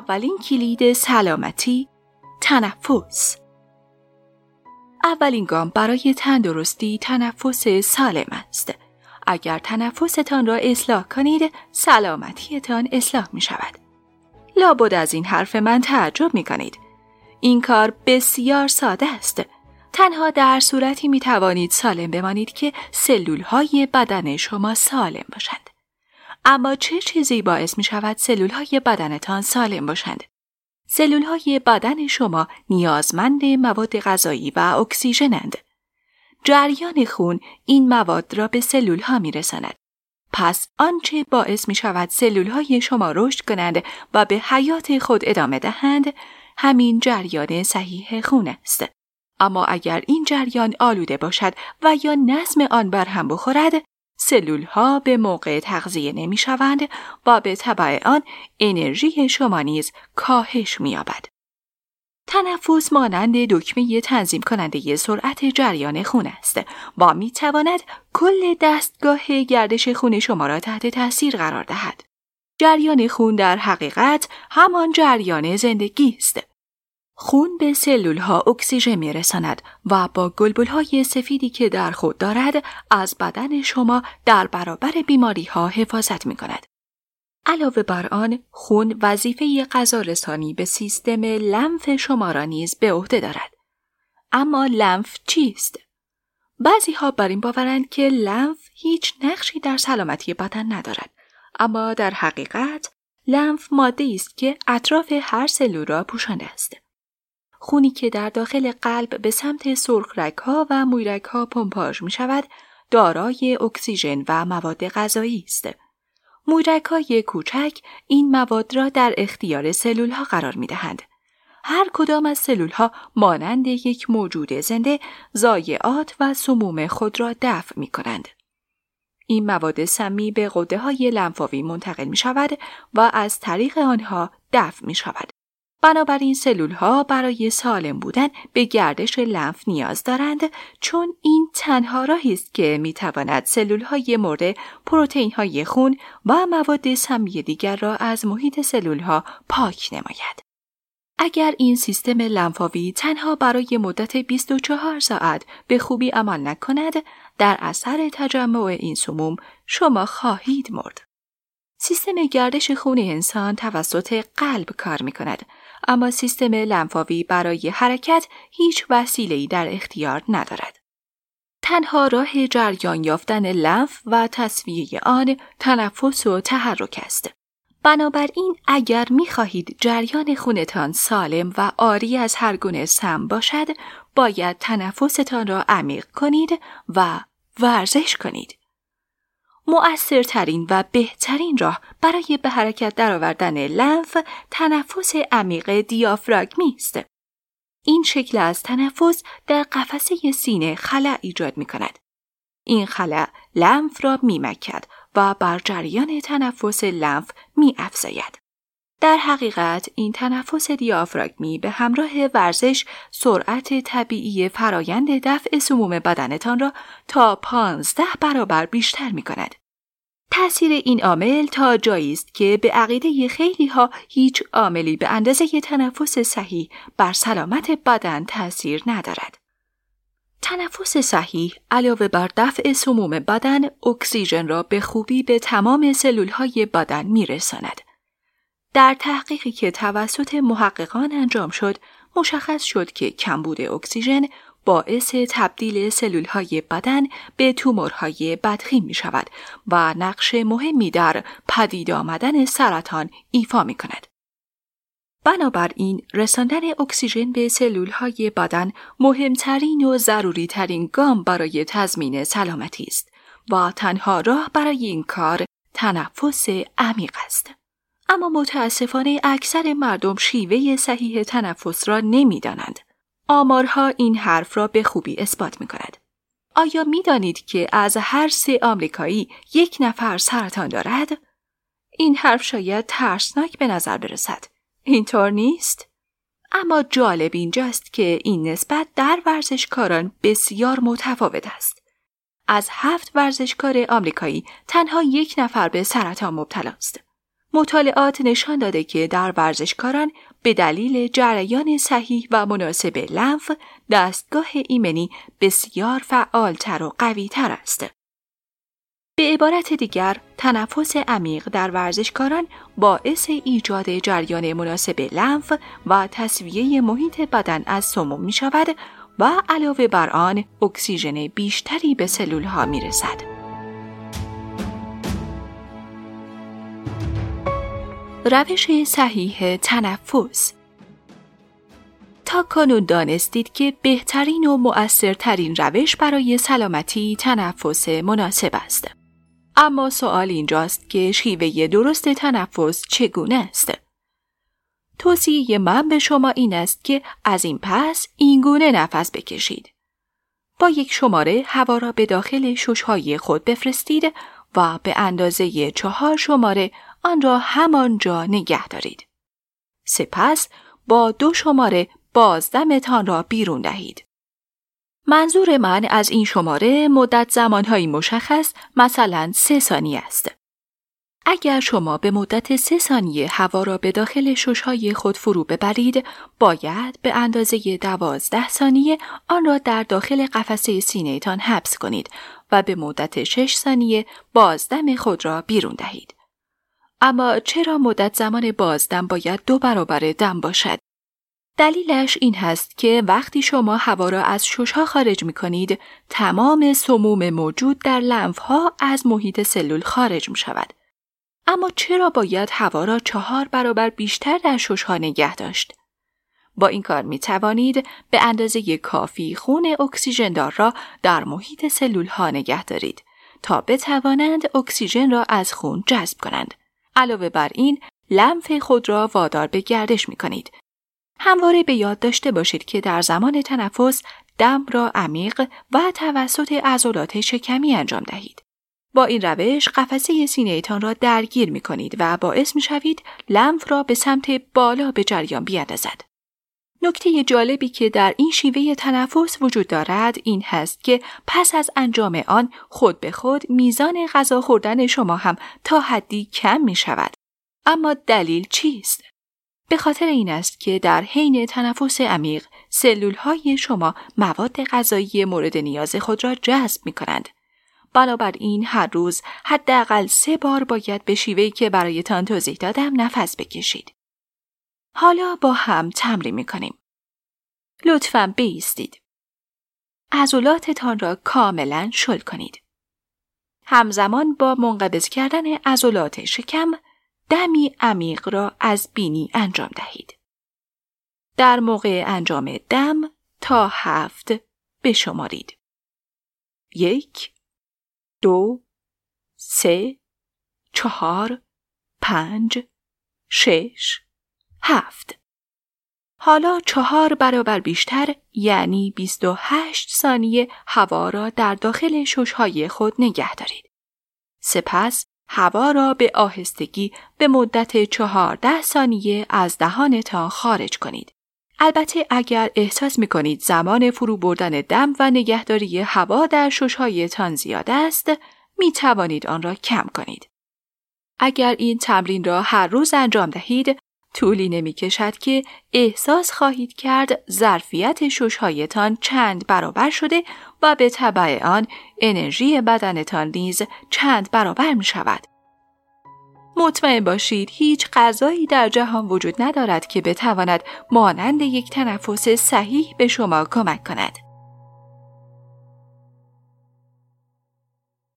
اولین کلید سلامتی تنفس اولین گام برای تندرستی تنفس سالم است. اگر تنفستان را اصلاح کنید، سلامتیتان اصلاح می شود. لابد از این حرف من تعجب می کنید. این کار بسیار ساده است. تنها در صورتی می توانید سالم بمانید که سلول های بدن شما سالم باشند. اما چه چیزی باعث می شود سلول های بدنتان سالم باشند؟ سلول های بدن شما نیازمند مواد غذایی و اکسیژنند. جریان خون این مواد را به سلول ها می رسند. پس آنچه باعث می شود سلول های شما رشد کنند و به حیات خود ادامه دهند همین جریان صحیح خون است. اما اگر این جریان آلوده باشد و یا نظم آن بر هم بخورد سلول ها به موقع تغذیه نمی شوند و به طبع آن انرژی شما نیز کاهش می یابد. تنفس مانند دکمه تنظیم کننده سرعت جریان خون است و می تواند کل دستگاه گردش خون شما را تحت تاثیر قرار دهد. جریان خون در حقیقت همان جریان زندگی است. خون به سلول ها اکسیژن می رساند و با گلبول های سفیدی که در خود دارد از بدن شما در برابر بیماری ها حفاظت می کند. علاوه بر آن خون وظیفه غذا رسانی به سیستم لمف شما را نیز به عهده دارد. اما لمف چیست؟ بعضی ها بر این باورند که لمف هیچ نقشی در سلامتی بدن ندارد. اما در حقیقت لمف ماده است که اطراف هر سلول را پوشانده است. خونی که در داخل قلب به سمت سرخ ها و مویرک ها پمپاژ می شود دارای اکسیژن و مواد غذایی است. مویرک های کوچک این مواد را در اختیار سلول ها قرار می دهند. هر کدام از سلول ها مانند یک موجود زنده ضایعات و سموم خود را دفع می کنند. این مواد سمی به قده های لنفاوی منتقل می شود و از طریق آنها دفع می شود. بنابراین سلول ها برای سالم بودن به گردش لنف نیاز دارند چون این تنها راهی است که می تواند سلول های مورد پروتئین های خون و مواد سمی دیگر را از محیط سلول ها پاک نماید. اگر این سیستم لنفاوی تنها برای مدت 24 ساعت به خوبی عمل نکند، در اثر تجمع این سموم شما خواهید مرد. سیستم گردش خون انسان توسط قلب کار می کند اما سیستم لنفاوی برای حرکت هیچ وسیله‌ای در اختیار ندارد. تنها راه جریان یافتن لنف و تصویه آن تنفس و تحرک است. بنابراین اگر می خواهید جریان خونتان سالم و آری از هر گونه سم باشد، باید تنفستان را عمیق کنید و ورزش کنید. مؤثرترین و بهترین راه برای به حرکت درآوردن لنف تنفس عمیق دیافراگمی است. این شکل از تنفس در قفسه سینه خلع ایجاد می کند. این خلع لنف را می مکد و بر جریان تنفس لنف می افزاید. در حقیقت این تنفس دیافراگمی به همراه ورزش سرعت طبیعی فرایند دفع سموم بدنتان را تا پانزده برابر بیشتر می کند. تأثیر این عامل تا جایی است که به عقیده خیلی ها هیچ عاملی به اندازه تنفس صحیح بر سلامت بدن تأثیر ندارد. تنفس صحیح علاوه بر دفع سموم بدن اکسیژن را به خوبی به تمام سلول های بدن میرساند. در تحقیقی که توسط محققان انجام شد مشخص شد که کمبود اکسیژن باعث تبدیل سلول های بدن به تومورهای بدخیم می شود و نقش مهمی در پدید آمدن سرطان ایفا می کند. بنابراین رساندن اکسیژن به سلول های بدن مهمترین و ضروری ترین گام برای تضمین سلامتی است و تنها راه برای این کار تنفس عمیق است. اما متاسفانه اکثر مردم شیوه صحیح تنفس را نمی‌دانند. آمارها این حرف را به خوبی اثبات می کند. آیا می دانید که از هر سه آمریکایی یک نفر سرطان دارد؟ این حرف شاید ترسناک به نظر برسد. اینطور نیست؟ اما جالب اینجاست که این نسبت در ورزشکاران بسیار متفاوت است. از هفت ورزشکار آمریکایی تنها یک نفر به سرطان مبتلا است. مطالعات نشان داده که در ورزشکاران به دلیل جریان صحیح و مناسب لنف دستگاه ایمنی بسیار فعالتر و قویتر است. به عبارت دیگر تنفس عمیق در ورزشکاران باعث ایجاد جریان مناسب لنف و تصویه محیط بدن از سموم می شود و علاوه بر آن اکسیژن بیشتری به سلول ها می رسد. روش صحیح تنفس تا کنون دانستید که بهترین و مؤثرترین روش برای سلامتی تنفس مناسب است. اما سوال اینجاست که شیوه درست تنفس چگونه است؟ توصیه من به شما این است که از این پس اینگونه نفس بکشید. با یک شماره هوا را به داخل ششهای خود بفرستید و به اندازه چهار شماره آن را همانجا نگه دارید. سپس با دو شماره بازدمتان را بیرون دهید. منظور من از این شماره مدت زمانهایی مشخص مثلا سه ثانیه است. اگر شما به مدت سه ثانیه هوا را به داخل ششهای خود فرو ببرید، باید به اندازه دوازده ثانیه آن را در داخل قفسه سینه تان حبس کنید و به مدت شش ثانیه بازدم خود را بیرون دهید. اما چرا مدت زمان بازدم باید دو برابر دم باشد؟ دلیلش این هست که وقتی شما هوا را از ششها خارج می کنید، تمام سموم موجود در لنف ها از محیط سلول خارج می شود. اما چرا باید هوا را چهار برابر بیشتر در ششها نگه داشت؟ با این کار می توانید به اندازه کافی خون اکسیژن دار را در محیط سلول ها نگه دارید تا بتوانند اکسیژن را از خون جذب کنند. علاوه بر این لمف خود را وادار به گردش می کنید. همواره به یاد داشته باشید که در زمان تنفس دم را عمیق و توسط عضلات شکمی انجام دهید. با این روش قفسه سینه تان را درگیر می کنید و باعث می شوید لمف را به سمت بالا به جریان بیاندازد. نکته جالبی که در این شیوه تنفس وجود دارد این هست که پس از انجام آن خود به خود میزان غذا خوردن شما هم تا حدی کم می شود. اما دلیل چیست؟ به خاطر این است که در حین تنفس عمیق سلول های شما مواد غذایی مورد نیاز خود را جذب می کنند. بنابراین هر روز حداقل سه بار باید به شیوهی که برایتان توضیح دادم نفس بکشید. حالا با هم تمرین می کنیم. لطفا بیستید. عضلاتتان را کاملا شل کنید. همزمان با منقبض کردن عضلات شکم دمی عمیق را از بینی انجام دهید. در موقع انجام دم تا هفت بشمارید. یک، دو، سه، چهار، پنج، شش، هفت. حالا چهار برابر بیشتر یعنی 28 ثانیه هوا را در داخل ششهای خود نگه دارید. سپس هوا را به آهستگی به مدت چهارده ثانیه از دهانتان خارج کنید. البته اگر احساس می کنید زمان فرو بردن دم و نگهداری هوا در ششهایتان زیاد است، می توانید آن را کم کنید. اگر این تمرین را هر روز انجام دهید، طولی نمی کشد که احساس خواهید کرد ظرفیت ششهایتان چند برابر شده و به طبع آن انرژی بدنتان نیز چند برابر می شود. مطمئن باشید هیچ غذایی در جهان وجود ندارد که بتواند مانند یک تنفس صحیح به شما کمک کند.